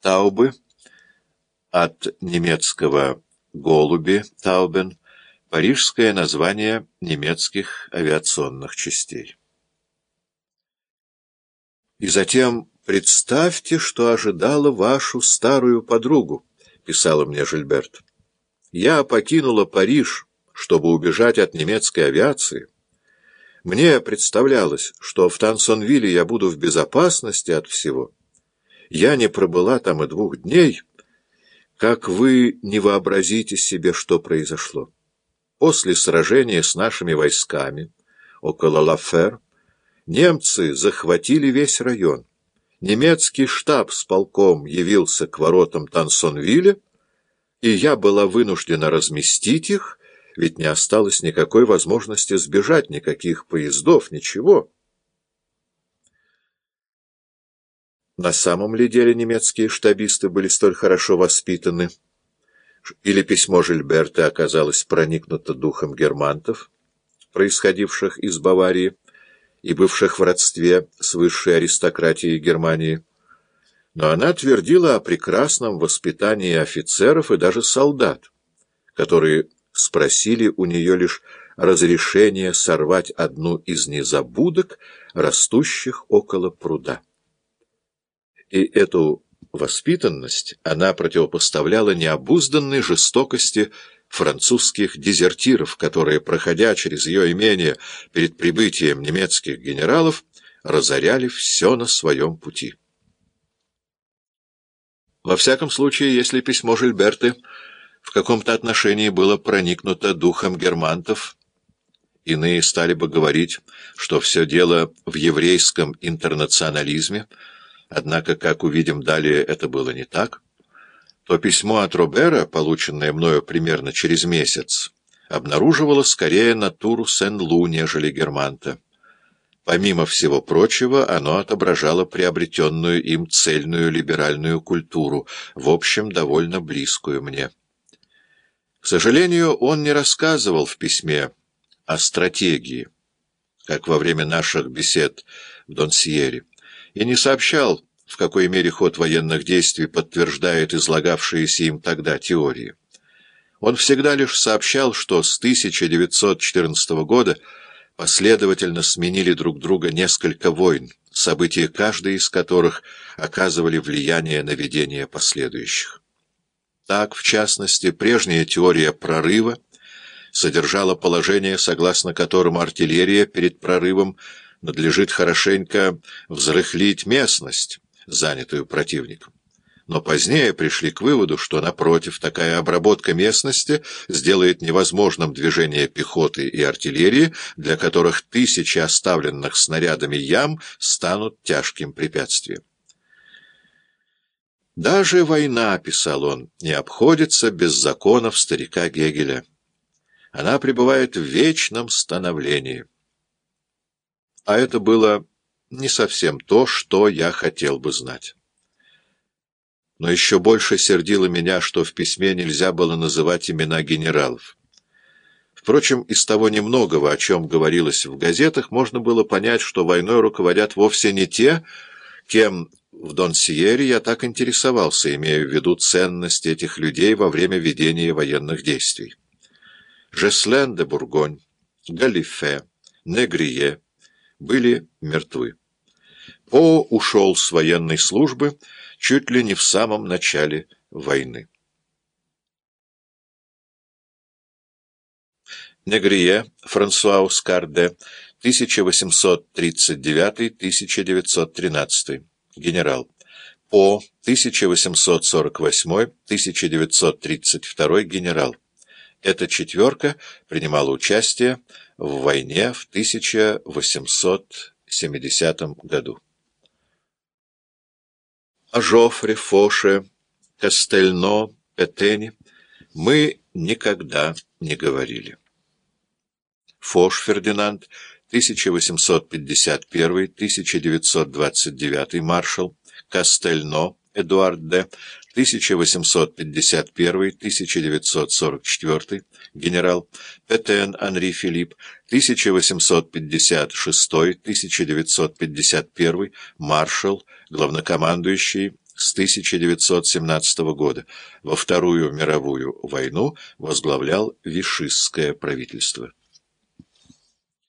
Таубы, от немецкого «голуби» Таубен, парижское название немецких авиационных частей. И затем представьте, что ожидала вашу старую подругу, писала мне Жильберт. Я покинула Париж, чтобы убежать от немецкой авиации. Мне представлялось, что в Тансонвилле я буду в безопасности от всего. Я не пробыла там и двух дней. Как вы не вообразите себе, что произошло? После сражения с нашими войсками около Лафер немцы захватили весь район. Немецкий штаб с полком явился к воротам Тансонвилля, и я была вынуждена разместить их, ведь не осталось никакой возможности сбежать, никаких поездов, ничего. На самом ли деле немецкие штабисты были столь хорошо воспитаны? Или письмо Жильберта оказалось проникнуто духом германтов, происходивших из Баварии и бывших в родстве с высшей аристократией Германии? Но она твердила о прекрасном воспитании офицеров и даже солдат, которые спросили у нее лишь разрешение сорвать одну из незабудок, растущих около пруда. И эту воспитанность она противопоставляла необузданной жестокости французских дезертиров, которые, проходя через ее имение перед прибытием немецких генералов, разоряли все на своем пути. Во всяком случае, если письмо Жильберты в каком-то отношении было проникнуто духом германтов. Иные стали бы говорить, что все дело в еврейском интернационализме, однако, как увидим далее, это было не так. То письмо от Робера, полученное мною примерно через месяц, обнаруживало скорее натуру Сен-Лу, нежели Германта. Помимо всего прочего, оно отображало приобретенную им цельную либеральную культуру, в общем, довольно близкую мне. К сожалению, он не рассказывал в письме о стратегии, как во время наших бесед в Донсьере, и не сообщал, в какой мере ход военных действий подтверждает излагавшиеся им тогда теории. Он всегда лишь сообщал, что с 1914 года последовательно сменили друг друга несколько войн, события каждой из которых оказывали влияние на ведение последующих. Так, в частности, прежняя теория прорыва содержала положение, согласно которому артиллерия перед прорывом надлежит хорошенько взрыхлить местность, занятую противником. Но позднее пришли к выводу, что, напротив, такая обработка местности сделает невозможным движение пехоты и артиллерии, для которых тысячи оставленных снарядами ям станут тяжким препятствием. Даже война, писал он, не обходится без законов старика Гегеля. Она пребывает в вечном становлении. А это было не совсем то, что я хотел бы знать. Но еще больше сердило меня, что в письме нельзя было называть имена генералов. Впрочем, из того немногого, о чем говорилось в газетах, можно было понять, что войной руководят вовсе не те, кем в Донсьере я так интересовался, имея в виду ценность этих людей во время ведения военных действий. Жеслен де Бургонь, Галифе, Негрие были мертвы. По ушел с военной службы чуть ли не в самом начале войны. Негрие, Франсуа Ускарде, 1839-1913 генерал. По 1848-1932 генерал. Эта четверка принимала участие в войне в 1870 году. О Жофре, Фоше, Кастельно, Петене мы никогда не говорили. Фош Фердинанд 1851-1929 маршал, Кастельно Эдуард Д. 1851-1944 генерал, Петен Анри Филипп, 1856-1951 маршал, главнокомандующий с 1917 года. Во Вторую мировую войну возглавлял Вишистское правительство.